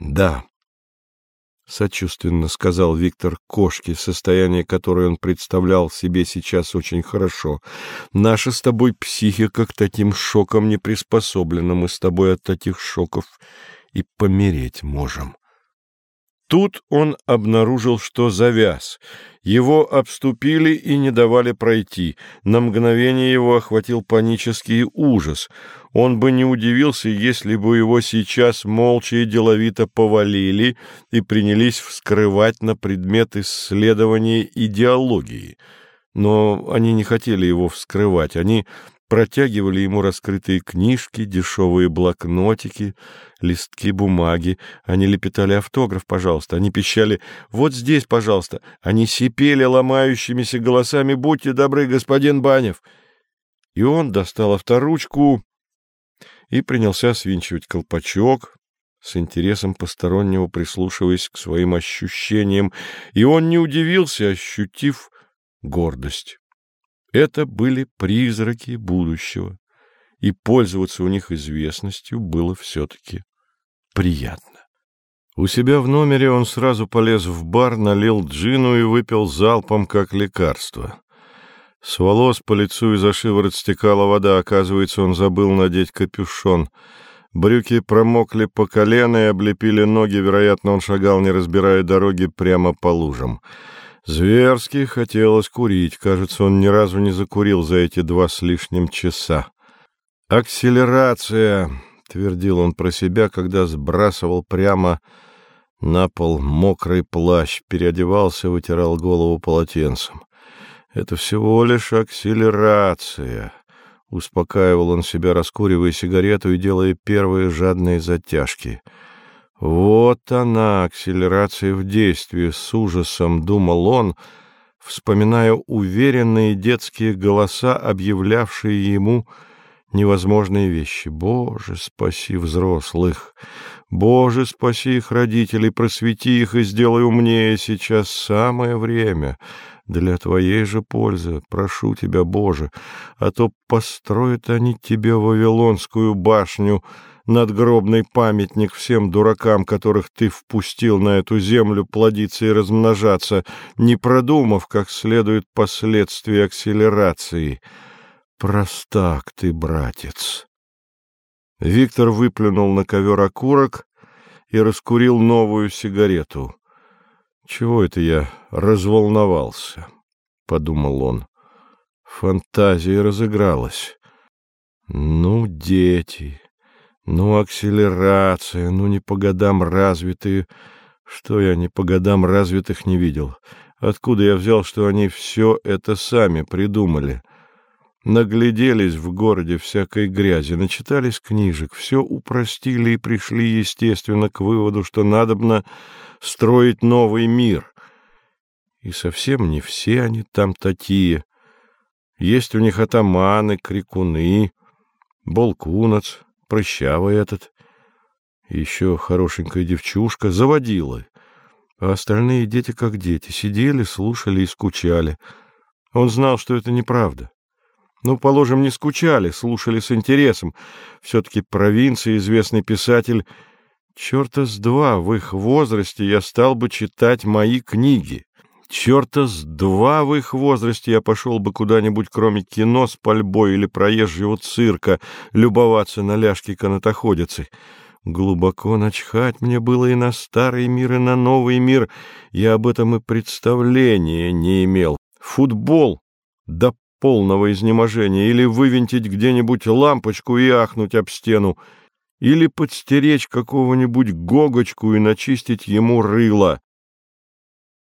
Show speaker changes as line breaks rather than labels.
Да, — сочувственно сказал Виктор Кошке, состояние которое он представлял себе сейчас очень хорошо. Наша с тобой психика к таким шокам не приспособлена. Мы с тобой от таких шоков и помереть можем. Тут он обнаружил, что завяз. Его обступили и не давали пройти. На мгновение его охватил панический ужас. Он бы не удивился, если бы его сейчас молча и деловито повалили и принялись вскрывать на предмет исследования идеологии. Но они не хотели его вскрывать. Они протягивали ему раскрытые книжки, дешевые блокнотики, листки бумаги. Они лепетали автограф, пожалуйста. Они пищали «Вот здесь, пожалуйста». Они сипели ломающимися голосами «Будьте добры, господин Банев». И он достал авторучку и принялся свинчивать колпачок, с интересом постороннего прислушиваясь к своим ощущениям, и он не удивился, ощутив гордость. Это были призраки будущего, и пользоваться у них известностью было все-таки приятно. У себя в номере он сразу полез в бар, налил джину и выпил залпом, как лекарство. С волос по лицу и за шиворот стекала вода, оказывается, он забыл надеть капюшон. Брюки промокли по колено и облепили ноги, вероятно, он шагал, не разбирая дороги, прямо по лужам. Зверски хотелось курить. Кажется, он ни разу не закурил за эти два с лишним часа. «Акселерация!» — твердил он про себя, когда сбрасывал прямо на пол мокрый плащ, переодевался, вытирал голову полотенцем. «Это всего лишь акселерация!» Успокаивал он себя, раскуривая сигарету и делая первые жадные затяжки — вот она, акселерация в действии, с ужасом думал он, вспоминая уверенные детские голоса, объявлявшие ему невозможные вещи. Боже, спаси взрослых! Боже, спаси их родителей, просвети их и сделай умнее. Сейчас самое время для твоей же пользы. Прошу тебя, Боже, а то построят они тебе Вавилонскую башню — надгробный памятник всем дуракам, которых ты впустил на эту землю плодиться и размножаться, не продумав как следует последствия акселерации. Простак ты, братец. Виктор выплюнул на ковер окурок и раскурил новую сигарету. «Чего это я разволновался?» — подумал он. Фантазия разыгралась. «Ну, дети!» Ну, акселерация, ну, не по годам развитые. Что я не по годам развитых не видел? Откуда я взял, что они все это сами придумали? Нагляделись в городе всякой грязи, начитались книжек, все упростили и пришли, естественно, к выводу, что надобно строить новый мир. И совсем не все они там такие. Есть у них атаманы, крикуны, болкунац, прыщавый этот, еще хорошенькая девчушка, заводила. А остальные дети как дети, сидели, слушали и скучали. Он знал, что это неправда. Ну, положим, не скучали, слушали с интересом. Все-таки провинция, известный писатель. Черта с два, в их возрасте я стал бы читать мои книги. Черта с два в их возрасте я пошел бы куда-нибудь, кроме кино с пальбой или проезжего цирка, любоваться на ляжки канатоходицы. Глубоко начхать мне было и на старый мир, и на новый мир. Я об этом и представления не имел. Футбол до полного изнеможения, или вывинтить где-нибудь лампочку и ахнуть об стену, или подстеречь какого-нибудь гогочку и начистить ему рыло.